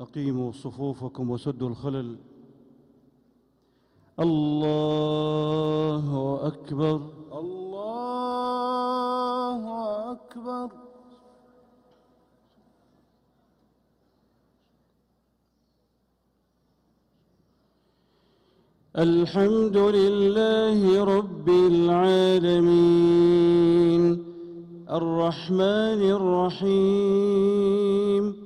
أقيموا صفوفكم وسدوا الخلل. الله أكبر. الله أكبر. الحمد لله رب العالمين. الرحمن الرحيم.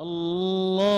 الله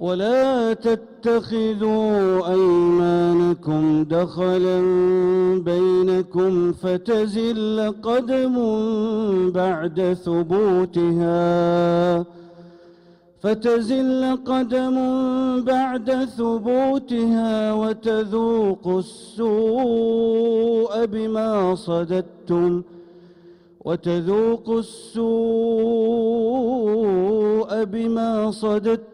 ولا تتخذوا أيمانكم دخلا بينكم فتزل قدم بعد ثبوتها. فتزل قدم بعد ثبوتها وتذوقوا السوء بما صددتم. وتذوقوا السوء بما صددتم.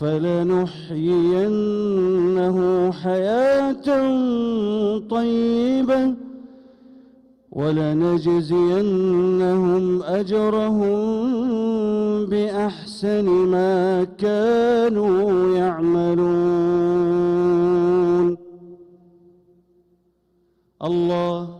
فلنحيينه حياة طيبة ولنجزينهم أجرهم بأحسن ما كانوا يعملون. الله